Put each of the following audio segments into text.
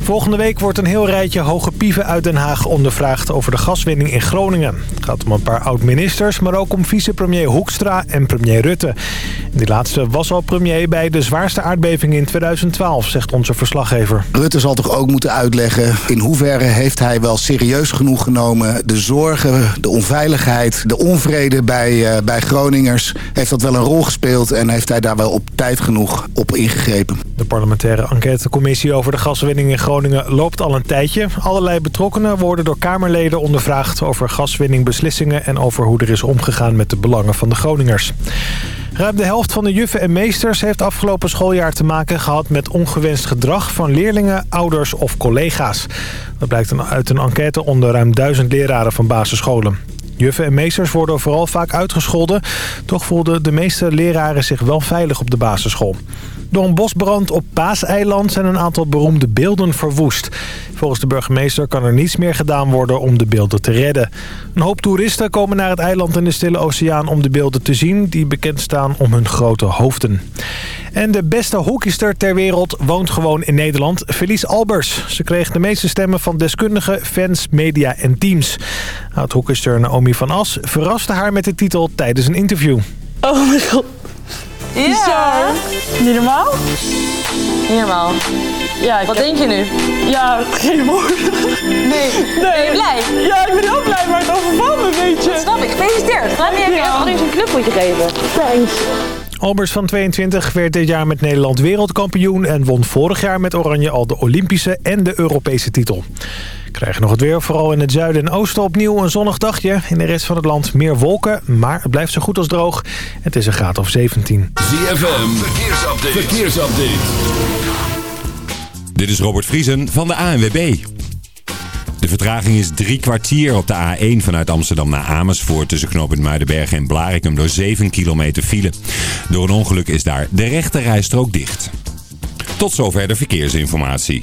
Volgende week wordt een heel rijtje hoge pieven uit Den Haag ondervraagd over de gaswinning in Groningen. Het gaat om een paar oud-ministers, maar ook om vicepremier Hoekstra en premier Rutte. Die laatste was al premier bij de zwaarste aardbeving in 2012, zegt onze verslaggever. Rutte zal toch ook moeten uitleggen in hoeverre heeft hij wel serieus genoeg genomen... de zorgen, de onveiligheid, de onvrede bij, uh, bij Groningers. Heeft dat wel een rol gespeeld en heeft hij daar wel op tijd genoeg op ingegrepen. De parlementaire enquêtecommissie over de gaswinning in Groningen loopt al een tijdje. Allerlei betrokkenen worden door Kamerleden ondervraagd over gaswinningbeslissingen... en over hoe er is omgegaan met de belangen van de Groningers. Ruim de helft van de juffen en meesters heeft afgelopen schooljaar te maken gehad met ongewenst gedrag van leerlingen, ouders of collega's. Dat blijkt uit een enquête onder ruim duizend leraren van basisscholen. Juffen en meesters worden vooral vaak uitgescholden. Toch voelden de meeste leraren zich wel veilig op de basisschool. Door een bosbrand op Paaseiland zijn een aantal beroemde beelden verwoest. Volgens de burgemeester kan er niets meer gedaan worden om de beelden te redden. Een hoop toeristen komen naar het eiland in de Stille Oceaan om de beelden te zien... die bekend staan om hun grote hoofden. En de beste hockeyster ter wereld woont gewoon in Nederland, Felice Albers. Ze kreeg de meeste stemmen van deskundigen, fans, media en teams. Oud-hockeyster Naomi van As verraste haar met de titel tijdens een interview. Oh mijn god. Ja. Niet normaal? Niet normaal. Ja, ik Wat heb- denk je nu? Ja, geen woorden. Nee. Ben je blij? Ja, ik ben heel blij, maar het overvalt me een beetje. Snap ik. Gefeliciteerd. Laat me even Ja. al eens een knuffeltje geven. Thanks. Albers van 22 werd dit jaar met Nederland wereldkampioen... en won vorig jaar met Oranje al de Olympische en de Europese titel. Krijgen nog het weer, vooral in het zuiden en oosten opnieuw een zonnig dagje. In de rest van het land meer wolken, maar het blijft zo goed als droog. Het is een graad of 17. ZFM, verkeersupdate. verkeersupdate. Dit is Robert Vriesen van de ANWB. De vertraging is drie kwartier op de A1 vanuit Amsterdam naar Amersfoort... tussen knooppunt Muidenberg en Blarikum door 7 kilometer file. Door een ongeluk is daar de rechte rijstrook dicht. Tot zover de verkeersinformatie.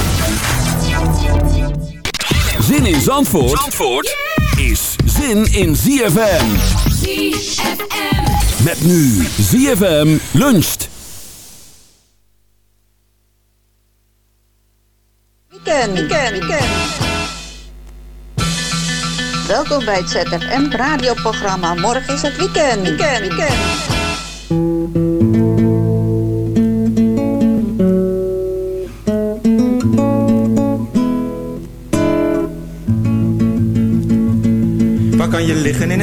Zin in Zandvoort, Zandvoort is zin in ZFM. Met nu ZFM luncht. Weekend, weekend, weekend. Welkom bij het ZFM radioprogramma. Morgen is het weekend, weekend, weekend.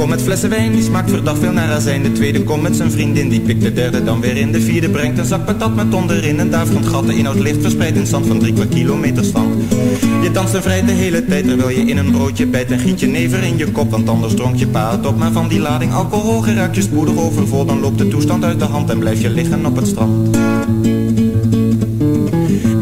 Komt met flessen wijn, die smaakt verdacht veel naar azijn. De tweede komt met zijn vriendin, die pikt de derde dan weer in. De vierde brengt een zak patat met onderin. En daar vond gat de inhoud licht verspreid in zand van drie kwart kilometer. Je danst en vrij de hele tijd, terwijl je in een broodje bijt. En giet je never in je kop, want anders dronk je pa het op. Maar van die lading alcohol geraakt je spoedig overvol. Dan loopt de toestand uit de hand en blijf je liggen op het strand.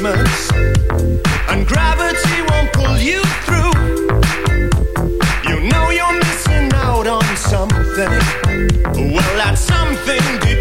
arrangements and gravity won't pull you through, you know you're missing out on something. Well, that something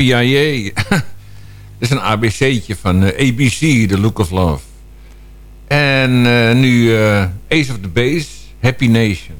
Yippie Dit is een ABC'tje van eh, ABC, The Look of Love. En eh, nu eh, Ace of the Base, Happy Nation.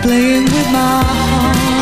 Playing with my heart,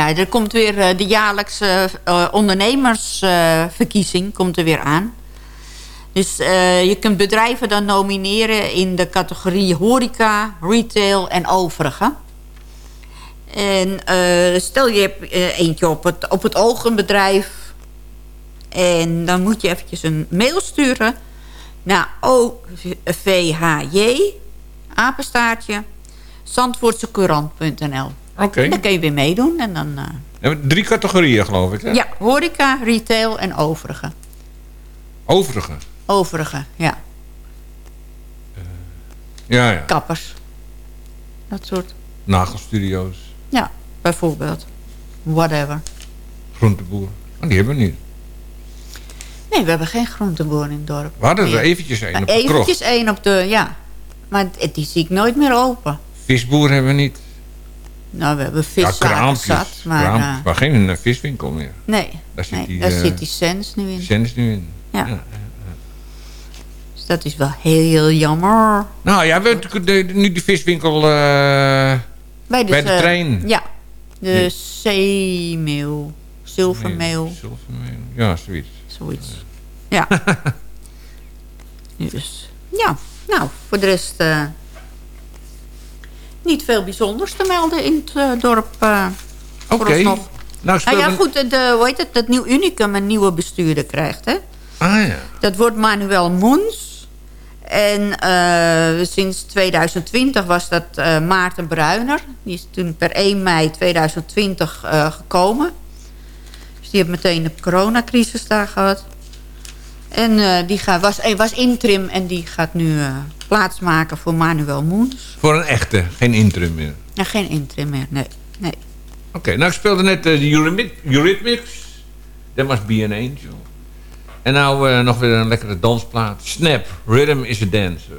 Ja, er komt weer eh, de jaarlijkse eh, ondernemersverkiezing komt er weer aan. Dus eh, je kunt bedrijven dan nomineren in de categorie horeca, retail en overige. En eh, stel je hebt eh, eentje op het, op het oog een bedrijf. En dan moet je eventjes een mail sturen naar OVHJ, apenstaartje, zandvoortsecourant.nl. Oké. Dan kun je weer meedoen. En dan, eh, drie categorieën, geloof ik. Hè? ja, horeca, retail en overige. Overige. Overige, ja. Ja, ja. Kappers. Dat soort. Nagelstudio's. Ja, bijvoorbeeld. Whatever. Groenteboer. Oh, die hebben we niet. Nee, we hebben geen groenteboer in het dorp. We hadden er Nee. eventjes Nou, op de. Eventjes één op de, ja. Maar die zie ik nooit meer open. Visboer hebben we niet. Nou, we hebben viszaken zat, maar... Kraam- eh, maar geen eh, viswinkel meer. nee, Daar zit nee, die, daar eh, zit die sens nu in. Sens nu in. Ja. Dus dat is wel heel jammer. Nou ja, we de- de- nu die viswinkel Bij de, bij de trein. Ja, de zeemeel, zilvermeel, Zilvermeel. Ja, zoiets. zoiets. Ja. dus, ja, nou, voor de rest niet veel bijzonders te melden in het eh, dorp. eh Oké. vooralsnog. Nou, Nou ja, goed, de, hoe heet het, dat Nieuw Unicum een nieuwe bestuurder krijgt, hè? Ah ja. Dat wordt Manuel Moens. En eh, sinds 2020 was dat Maarten Bruiner. Die is toen per 1 mei 2020 eh, gekomen. Dus die heeft meteen de coronacrisis daar gehad. En die was, was interim en die gaat nu eh, plaatsmaken voor Manuel Moens. Voor een echte, geen interim meer. En geen interim meer, nee. nee. Oké, nou ik speelde net eh, de Eurythmics. That must be an angel. En nou eh, nog weer een lekkere dansplaat. Snap, Rhythm is a Dancer.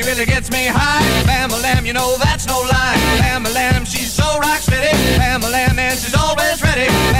She really gets me high. Bam lamb, you know that's no lie. Bam lamb, she's so rock steady. Bam lamb, and she's always ready. Bam,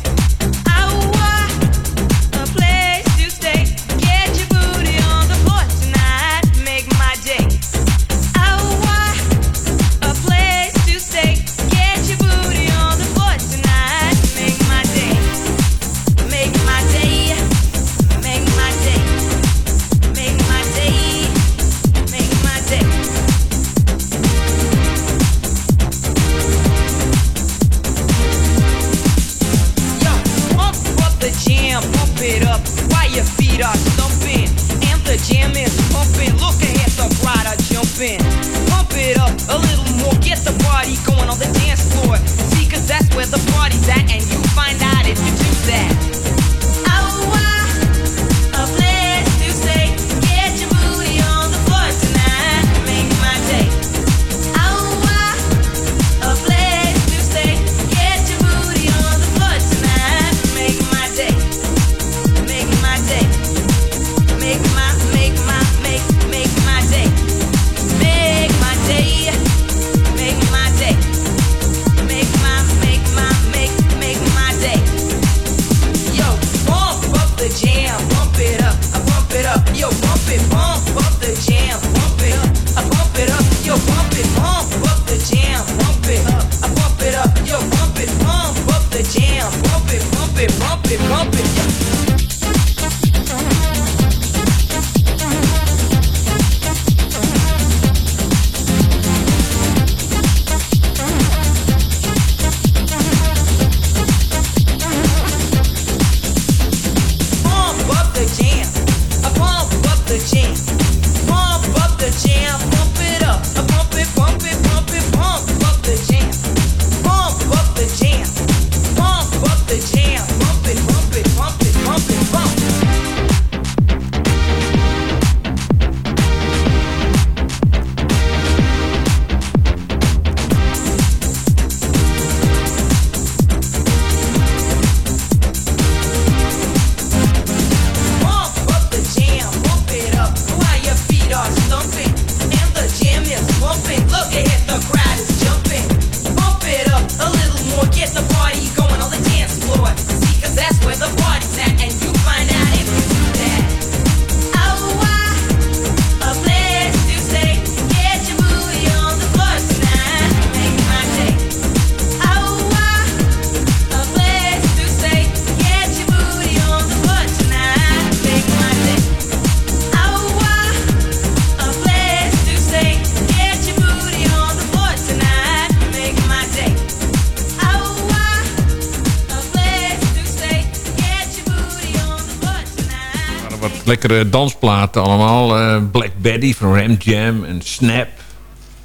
Lekkere dansplaten allemaal. Eh, Black Betty van Ram Jam en Snap.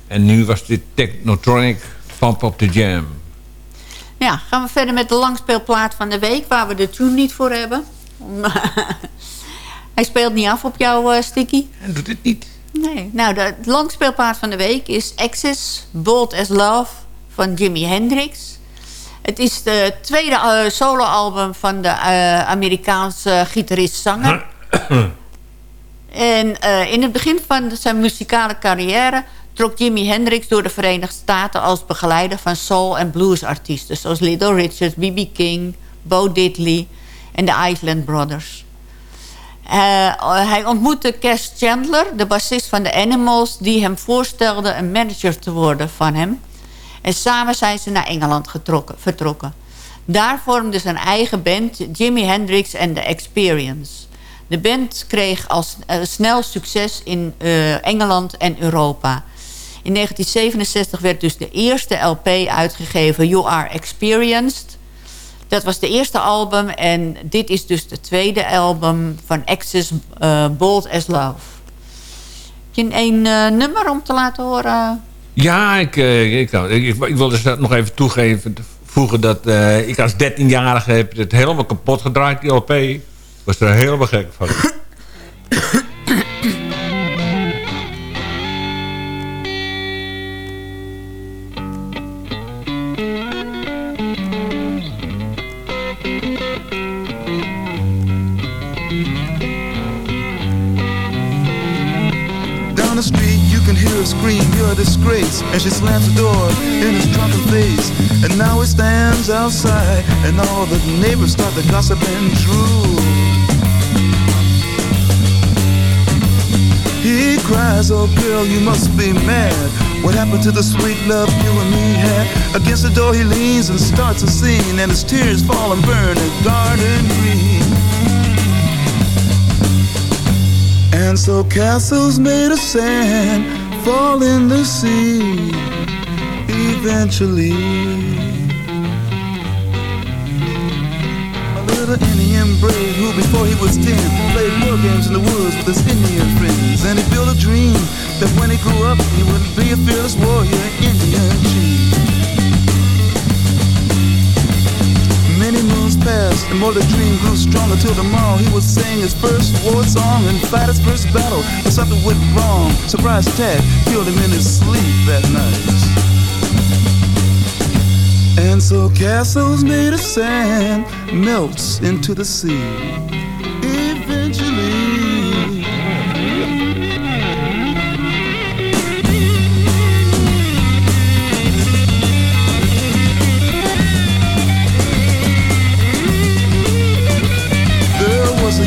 En nu was dit Technotronic Pump Up the Jam. Ja, gaan we verder met de langspeelplaat van de week... waar we de tune niet voor hebben. Hij speelt niet af op jouw eh, sticky. En doet het niet. Nee. Nou, de langspeelplaat van de week is Access, Bold as Love van Jimi Hendrix. Het is de tweede eh, soloalbum van de eh, Amerikaanse gitarist-zanger. En eh, in het begin van zijn muzikale carrière trok Jimi Hendrix door de Verenigde Staten als begeleider van soul- en bluesartiesten zoals Little Richard, B.B. King, Bo Diddley en de Island Brothers. Eh, hij ontmoette Cass Chandler, de bassist van de Animals... die hem voorstelde een manager te worden van hem. En samen zijn ze naar Engeland getrokken, vertrokken. Daar vormde zijn eigen band Jimi Hendrix and the Experience. De band kreeg al eh, snel succes in eh, Engeland en Europa. In 1967 werd dus de eerste LP uitgegeven, You Are Experienced... Dat was de eerste album en dit is dus de tweede album van Access eh, Bold as Love. Heb je een nummer om te laten horen? Ja, ik, eh, ik, ik, ik, wil dus nog even toegeven, voegen dat ik als 13-jarige heb het helemaal kapot gedraaid, die LP. Was er helemaal gek van. Down the street, you can hear her scream, you're a disgrace. And she slams the door in his drunken face. And now he stands outside, and all the neighbors start to gossip and drool. He cries, oh girl, you must be mad. What happened to the sweet love you and me had? Against the door he leans and starts a scene, and his tears fall and burn a garden green. And so castles made of sand fall in the sea eventually. A little Indian brave who before he was ten played war games in the woods with his Indian friends. And that when he grew up he would be a fearless warrior, Indian chief. Many moons passed, and more the dream grew stronger till tomorrow he would sing his first war song and fight his first battle. But something went wrong. Surprise attack killed him in his sleep that night. And so castles made of sand melts into the sea.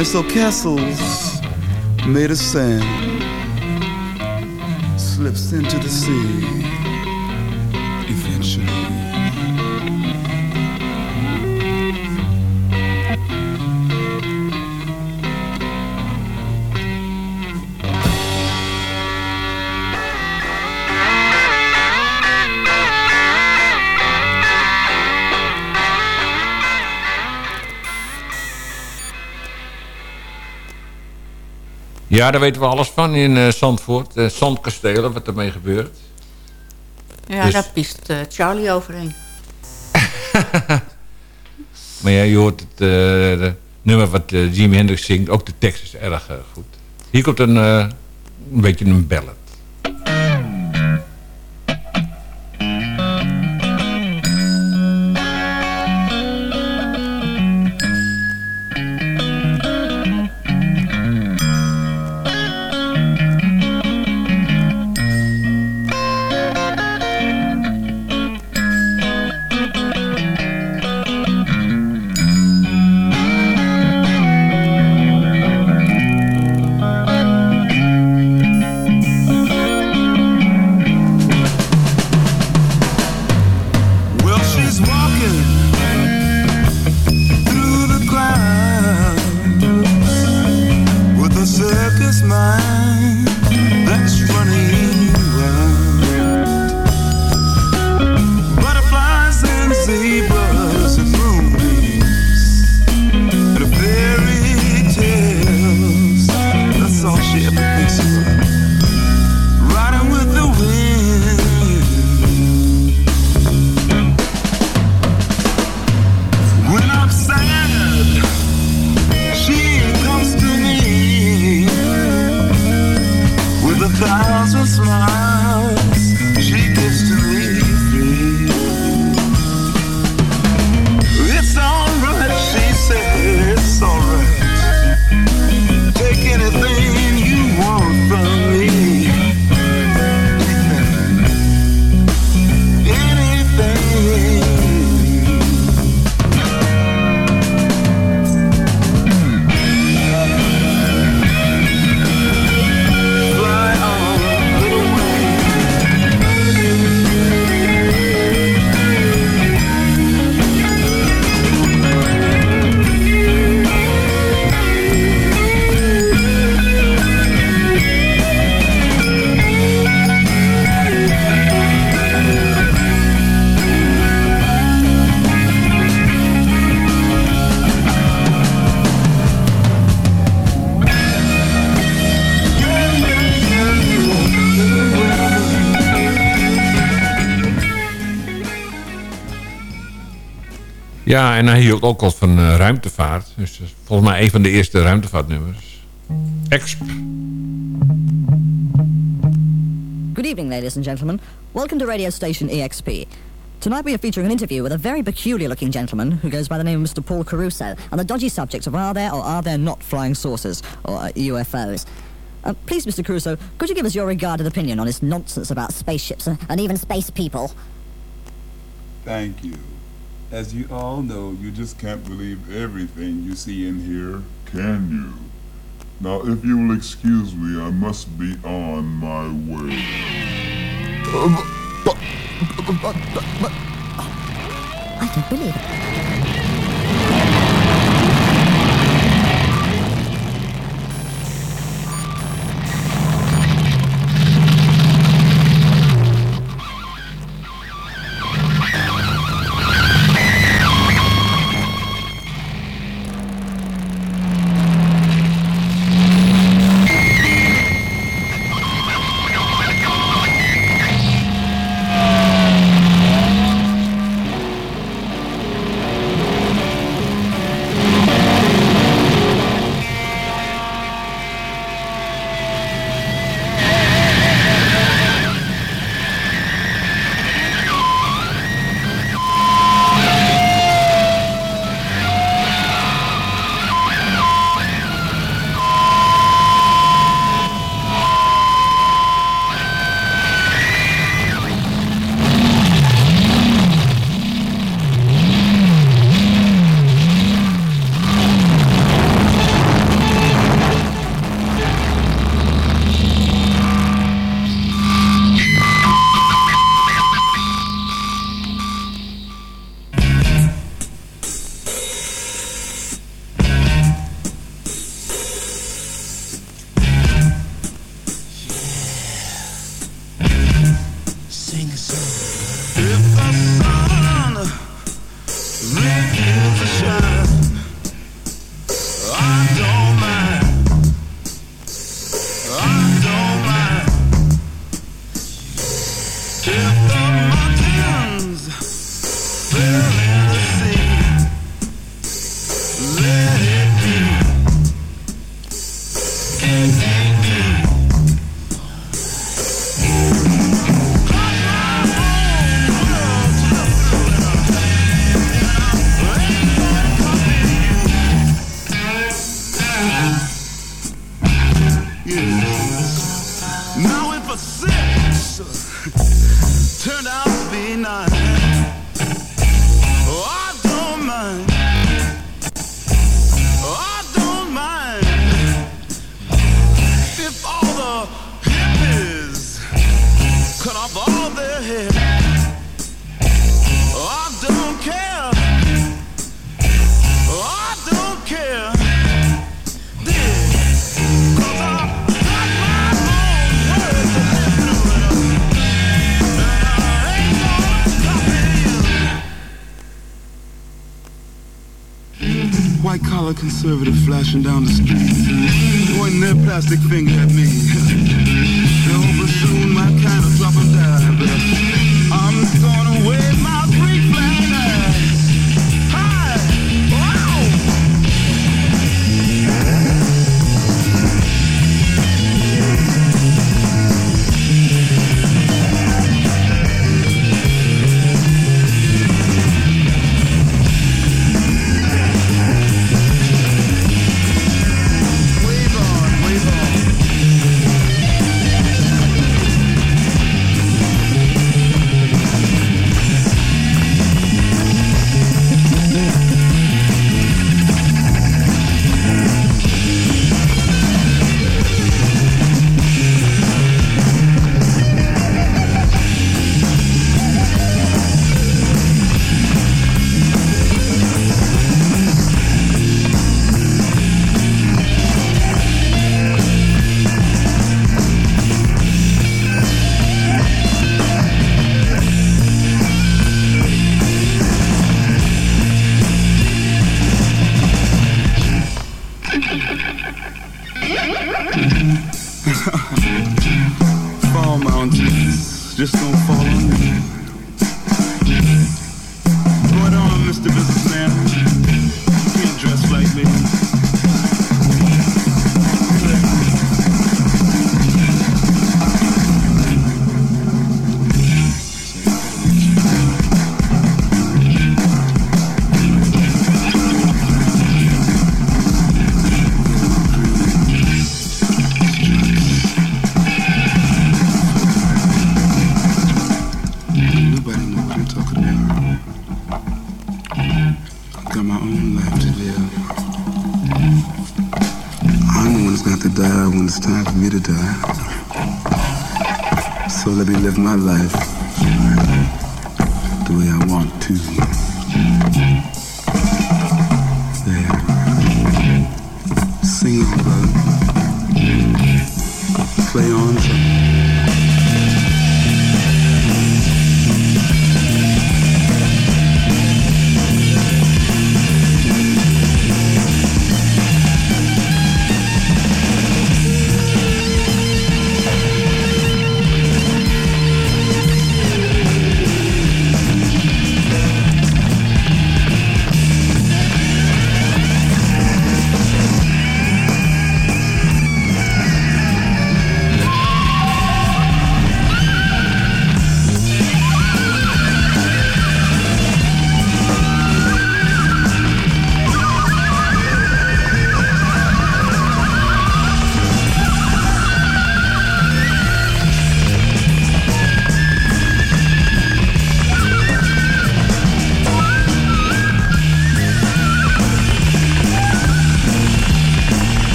and so castles made of sand slips into the sea eventually. Ja, daar weten we alles van in eh, Zandvoort. Eh, zandkastelen, wat ermee gebeurt. Ja, Dus- daar piest eh, Charlie overheen. Maar ja, je hoort het de nummer wat Jimi Hendrix zingt. Ook de tekst is erg goed. Hier komt een, een beetje een ballad. Ja, en hij hield ook al van eh, ruimtevaart. Dus dat is volgens mij een van de eerste ruimtevaartnummers. Exp. Good evening, ladies and gentlemen. Welcome to radio station EXP. Tonight we are featuring an interview with a very peculiar looking gentleman who goes by the name of Mr. Paul Caruso on the dodgy subject of are there or are there not flying saucers, or uh, UFOs. Uh, please, Mr. Caruso, could you give us your regarded opinion on this nonsense about spaceships and, and even space people? Thank you. As you all know, you just can't believe everything you see and hear, can you? Now, if you will excuse me, I must be on my way. I don't believe it. Conservative flashing down the street, pointing their plastic finger at me.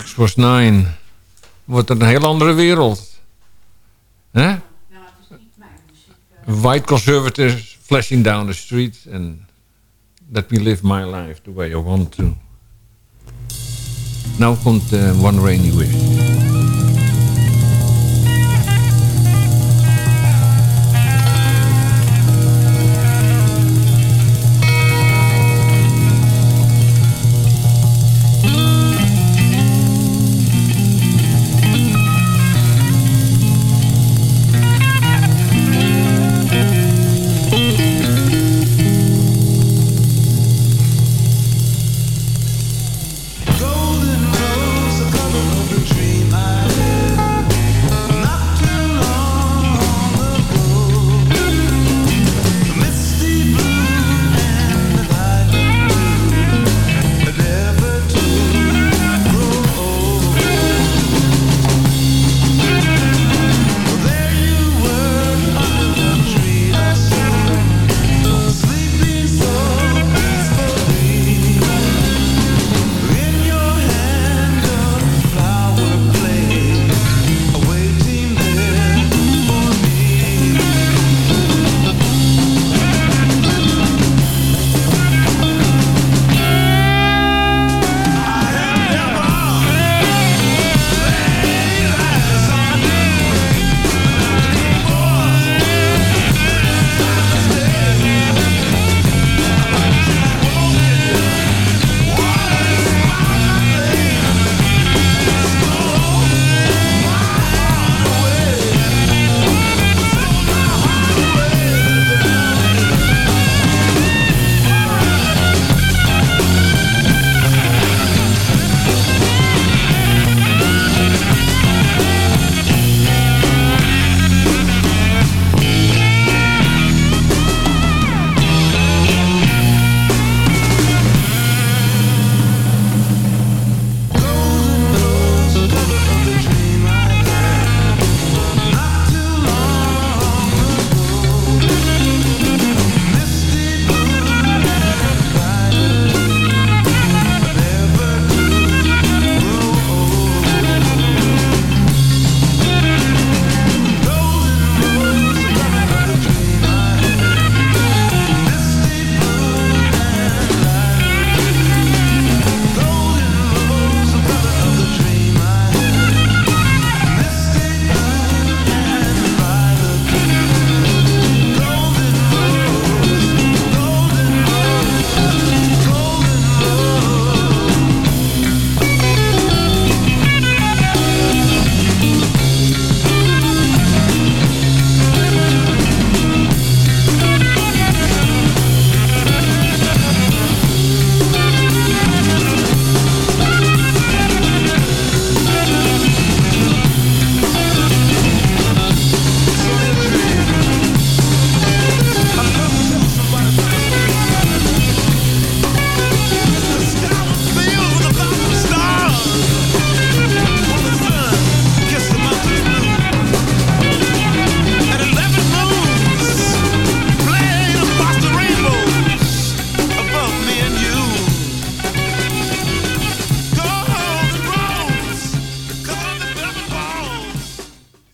Six was nine. Wordt een heel andere wereld. Hè? White conservatives flashing down the street. And let me live my life the way I want to. Nou komt eh, One Rainy Wish.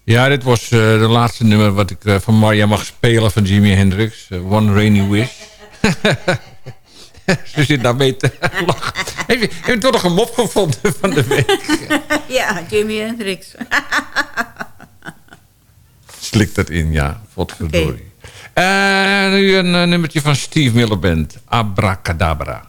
Ja, dit was eh, de laatste nummer wat ik eh, van Maria mag spelen van Jimi Hendrix. eh, One Rainy Wish. Ze zit daar mee te lachen. Heb je, heb je toch nog een mop gevonden van de week? ja, Jimi Hendrix. Slik dat in, ja. Potverdorie. En nu een nummertje van Steve Miller Band. Abracadabra.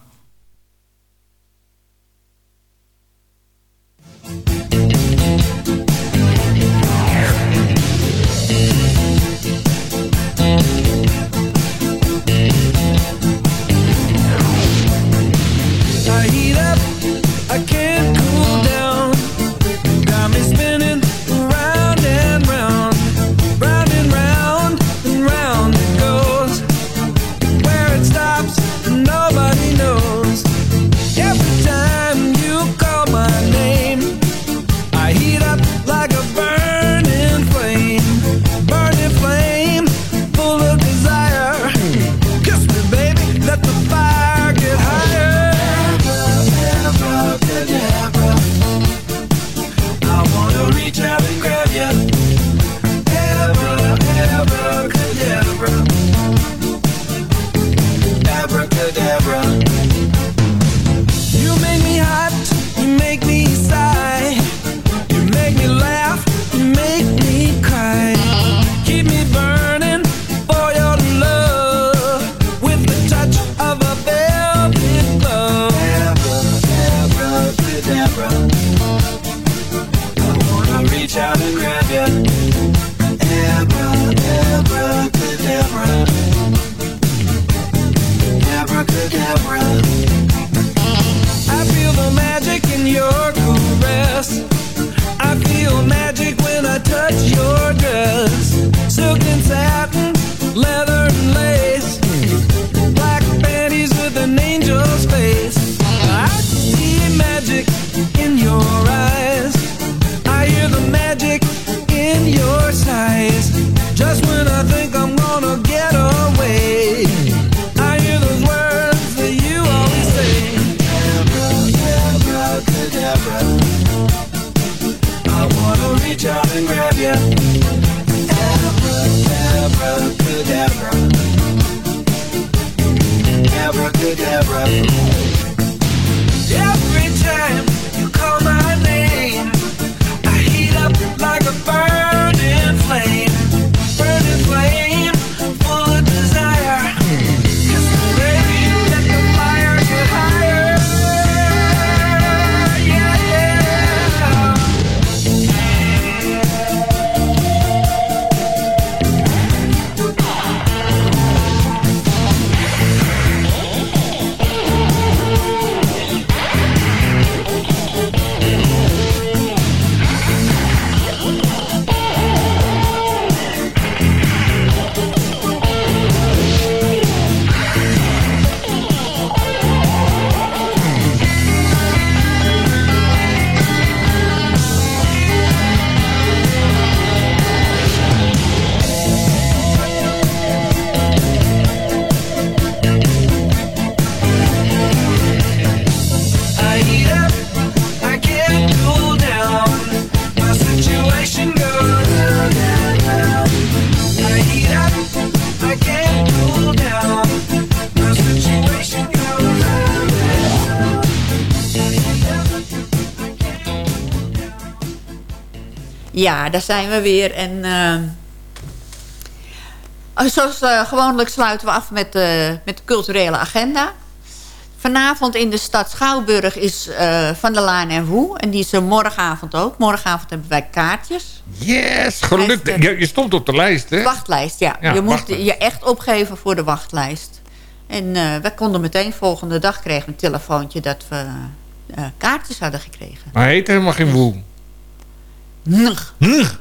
Ja, daar zijn we weer. En ehm, oh, zoals eh, gewoonlijk sluiten we af met, de met de culturele agenda. Vanavond in de stad Schouwburg is eh, Van der Laan en Woe. En die is er morgenavond ook. Morgenavond hebben wij kaartjes. Yes, gelukt. Je, je stond op de lijst, hè? Wachtlijst, ja. Ja, je wachtlijst. je echt opgeven voor de wachtlijst. En eh wij konden meteen volgende dag kregen een telefoontje dat we eh, kaartjes hadden gekregen. Maar hij heet helemaal geen woel. Nug. Nug.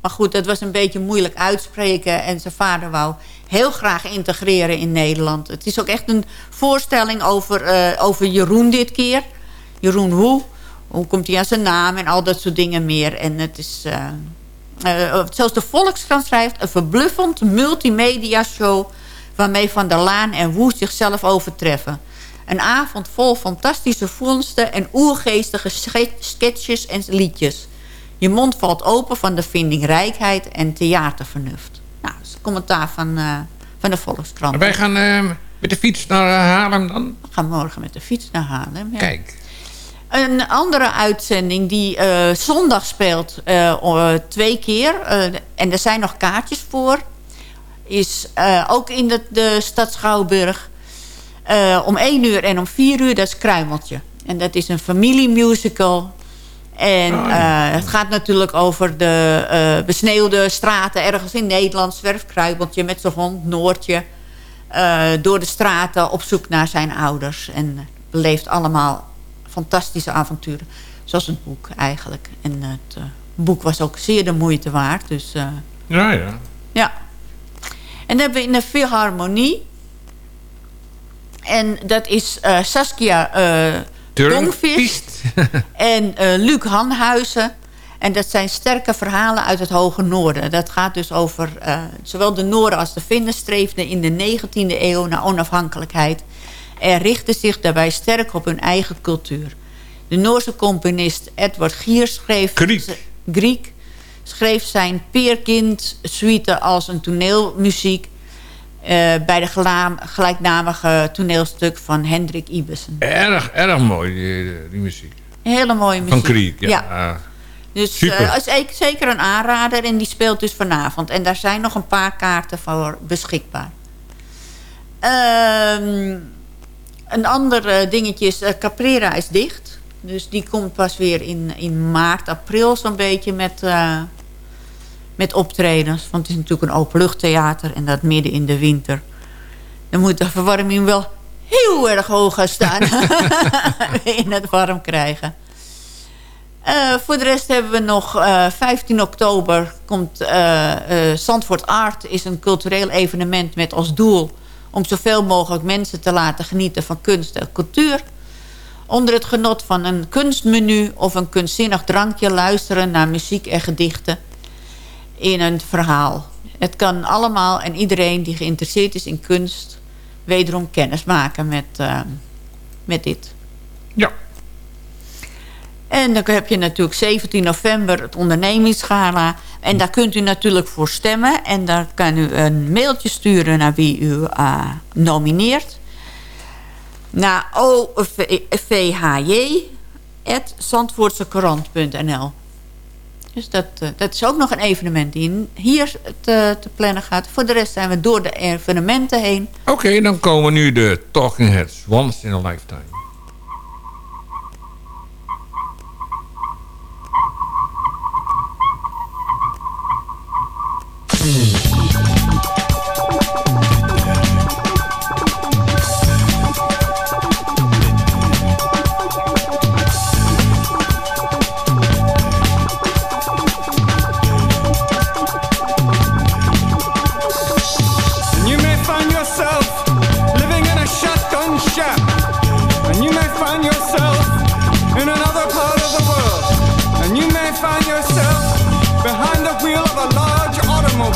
Maar goed, dat was een beetje moeilijk uitspreken. En zijn vader wou heel graag integreren in Nederland. Het is ook echt een voorstelling over, eh, over Jeroen dit keer. Jeroen Hoe. Hoe komt hij aan zijn naam en al dat soort dingen meer. En het is, eh, eh, zoals de Volkskrant schrijft... een verbluffend multimedia show... waarmee Van der Laan en Woe zichzelf overtreffen. Een avond vol fantastische vondsten en oergeestige sketches en liedjes. Je mond valt open van de vindingrijkheid en theatervernuft. Nou, dat is een commentaar van, eh, van de Volkskrant. Wij gaan eh, met de fiets naar eh, Haarlem dan? We gaan morgen met de fiets naar Haarlem. Ja. Kijk. Een andere uitzending die zondag speelt twee keer. en er zijn nog kaartjes voor. Is ook in de, de stad Schouwburg. Om één uur en om vier uur, dat is Kruimeltje. En dat is een familiemusical. En Oh, eh, het gaat natuurlijk over de eh, besneeuwde straten ergens in Nederland. Zwerft Kruimeltje met zijn hond Noortje. eh, door de straten op zoek naar zijn ouders. En beleeft allemaal fantastische avonturen. Zoals het boek eigenlijk. En het boek was ook zeer de moeite waard. Dus Ja, ja. ja. En dan hebben we in de Philharmonie. En dat is Saskia Dongvist en eh, Luc Hanhuizen. En dat zijn sterke verhalen uit het Hoge Noorden. Dat gaat dus over eh, zowel de Noorden als de Finnen streefden in de 19e eeuw naar onafhankelijkheid. En richtten zich daarbij sterk op hun eigen cultuur. De Noorse componist Edward Gier schreef... Griek. Griek schreef zijn Peerkind suite als een toneelmuziek... eh, bij de gelijknamige toneelstuk van Hendrik Ibsen. Erg, erg mooi, die, die muziek. Hele mooie muziek. Van Kriek, ja. Ja. Dus ik- zeker een aanrader en die speelt dus vanavond. En daar zijn nog een paar kaarten voor beschikbaar. Ehm, een ander eh, dingetje is, eh, Caprera is dicht. Dus die komt pas weer in, in maart, april zo'n beetje met, met optredens. Want het is natuurlijk een openluchttheater en dat midden in de winter. Dan moet de verwarming wel heel erg hoog gaan staan. Je het warm krijgen. Eh, voor de rest hebben we nog eh, 15 oktober komt eh, eh, Zandvoort Art is een cultureel evenement met als doel om zoveel mogelijk mensen te laten genieten van kunst en cultuur. Onder het genot van een kunstmenu of een kunstzinnig drankje luisteren naar muziek en gedichten in een verhaal. Het kan allemaal en iedereen die geïnteresseerd is in kunst wederom kennis maken met, eh, met dit. Ja. En dan heb je natuurlijk 17 november het ondernemingsgala. En daar kunt u natuurlijk voor stemmen. En daar kan u een mailtje sturen naar wie u eh, nomineert. Naar ovhj.zandvoortsekrant.nl Dus dat, eh, dat is ook nog een evenement die hier te, te plannen gaat. Voor de rest zijn we door de evenementen heen. Oké, dan komen nu de Talking Heads. Once in a Lifetime. And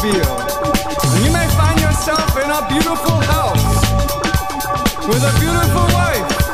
automobile. And you may find yourself in a beautiful house with a beautiful wife.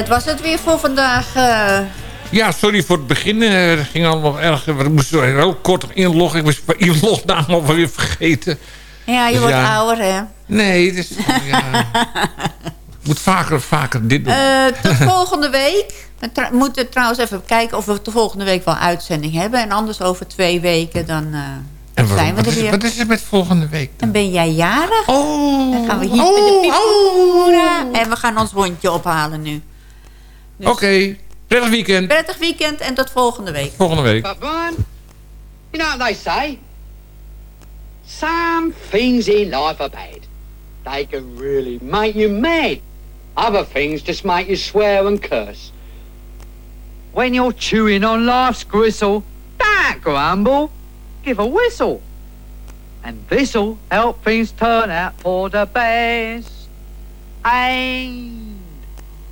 Dat was het weer voor vandaag. eh. Ja, sorry voor het begin. eh, Het ging allemaal erg. We moesten heel kort inloggen. Ik was mijn inlognaam alweer vergeten. ja, je Dus wordt ja. ouder, hè? Nee, het is... Ja, moet vaker, vaker dit doen. Eh, tot volgende week. We moeten trouwens even kijken of we de volgende week wel uitzending hebben. En anders over twee weken dan eh, en waarom? zijn we wat, er is, weer. wat is er met volgende week? Dan ben jij jarig. Oh, dan gaan we hier met de pipoera. En we gaan ons hondje ophalen nu. Oké, prettig weekend. Prettig weekend en tot volgende week. Volgende week. But Brian, you know what they say? Some things in life are bad. They can really make you mad. Other things just make you swear and curse. When you're chewing on life's gristle, don't grumble, give a whistle. And this'll help things turn out for the best. And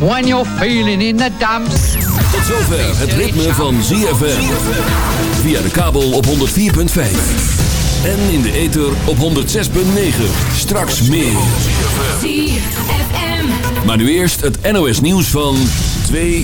When you're feeling in the dumps. Tot zover het ritme van ZFM. Via de kabel op 104.5. En in de ether op 106.9. Straks meer. Maar nu eerst het NOS nieuws van 2